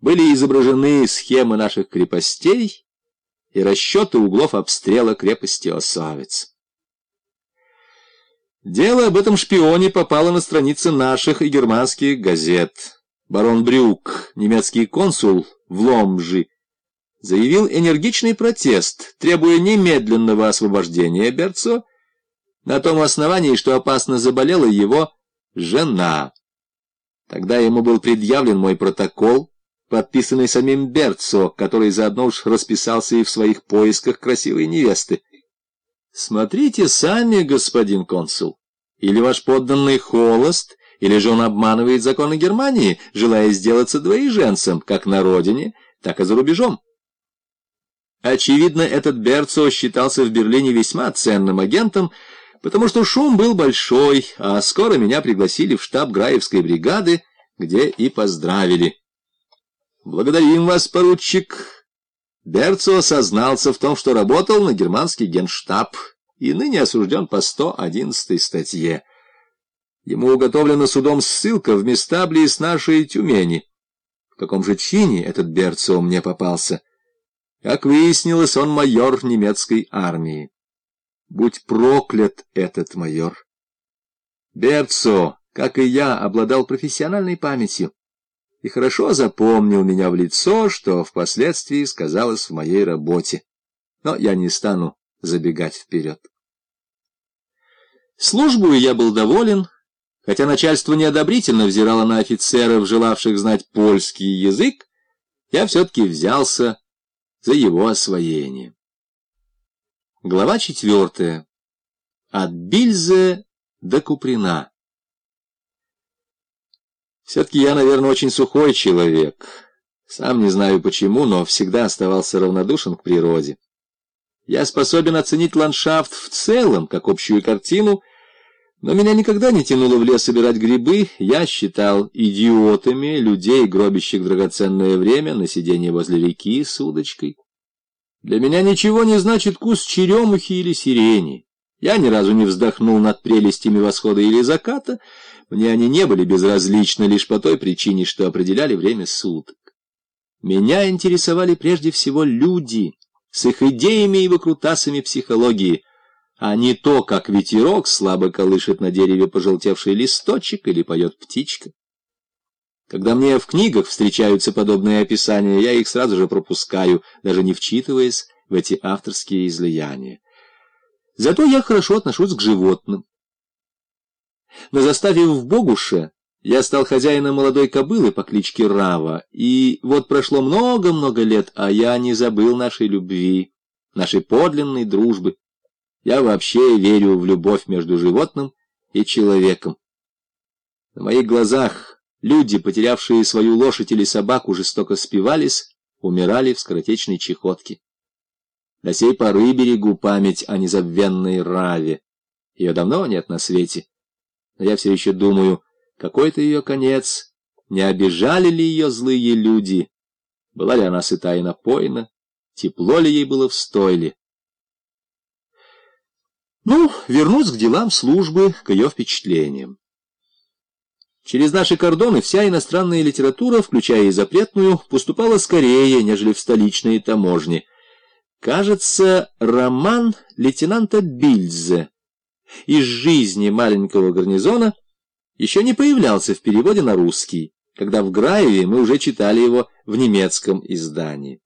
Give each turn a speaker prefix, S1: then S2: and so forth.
S1: были изображены схемы наших крепостей и расчеты углов обстрела крепости Осавец. Дело об этом шпионе попало на страницы наших и германских газет. Барон Брюк, немецкий консул в Ломжи, заявил энергичный протест, требуя немедленного освобождения Берцо, на том основании, что опасно заболела его жена. Тогда ему был предъявлен мой протокол, подписанный самим Берцо, который заодно уж расписался и в своих поисках красивой невесты. Смотрите сами, господин консул. Или ваш подданный холост, или же он обманывает законы Германии, желая сделаться двоеженцем, как на родине, так и за рубежом. Очевидно, этот Берцо считался в Берлине весьма ценным агентом, потому что шум был большой, а скоро меня пригласили в штаб Граевской бригады, где и поздравили. «Благодарим вас, поручик». Берцо сознался в том, что работал на германский генштаб и ныне осужден по 111 статье. Ему уготовлена судом ссылка в места близ нашей Тюмени. В каком же чине этот Берцо мне попался? Как выяснилось, он майор немецкой армии. Будь проклят этот майор. Берцо, как и я, обладал профессиональной памятью и хорошо запомнил меня в лицо, что впоследствии сказалось в моей работе. Но я не стану забегать вперед. Службу я был доволен, хотя начальство неодобрительно взирало на офицеров, желавших знать польский язык, я все-таки взялся за его освоение. Глава четвертая. От Бильзе до Куприна. Все-таки я, наверное, очень сухой человек. Сам не знаю почему, но всегда оставался равнодушен к природе. Я способен оценить ландшафт в целом, как общую картину, но меня никогда не тянуло в лес собирать грибы. Я считал идиотами людей, гробящих драгоценное время на сиденье возле реки с удочкой. Для меня ничего не значит куст черемухи или сирени. Я ни разу не вздохнул над прелестями восхода или заката, мне они не были безразличны лишь по той причине, что определяли время суток. Меня интересовали прежде всего люди с их идеями и выкрутасами психологии, а не то, как ветерок слабо колышет на дереве пожелтевший листочек или поет птичка. Когда мне в книгах встречаются подобные описания, я их сразу же пропускаю, даже не вчитываясь в эти авторские излияния. Зато я хорошо отношусь к животным. На заставе в Богуше я стал хозяином молодой кобылы по кличке Рава, и вот прошло много-много лет, а я не забыл нашей любви, нашей подлинной дружбы. Я вообще верю в любовь между животным и человеком. На моих глазах люди, потерявшие свою лошадь или собаку, жестоко спивались, умирали в скоротечной чехотке. До сей поры берегу память о незабвенной Раве. Ее давно нет на свете но я все еще думаю, какой-то ее конец, не обижали ли ее злые люди, была ли она сыта и напоена, тепло ли ей было в стойле. Ну, вернусь к делам службы, к ее впечатлениям. Через наши кордоны вся иностранная литература, включая и запретную, поступала скорее, нежели в столичные таможни. Кажется, роман лейтенанта Бильзе из жизни маленького гарнизона еще не появлялся в переводе на русский, когда в Граеве мы уже читали его в немецком издании.